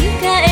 使え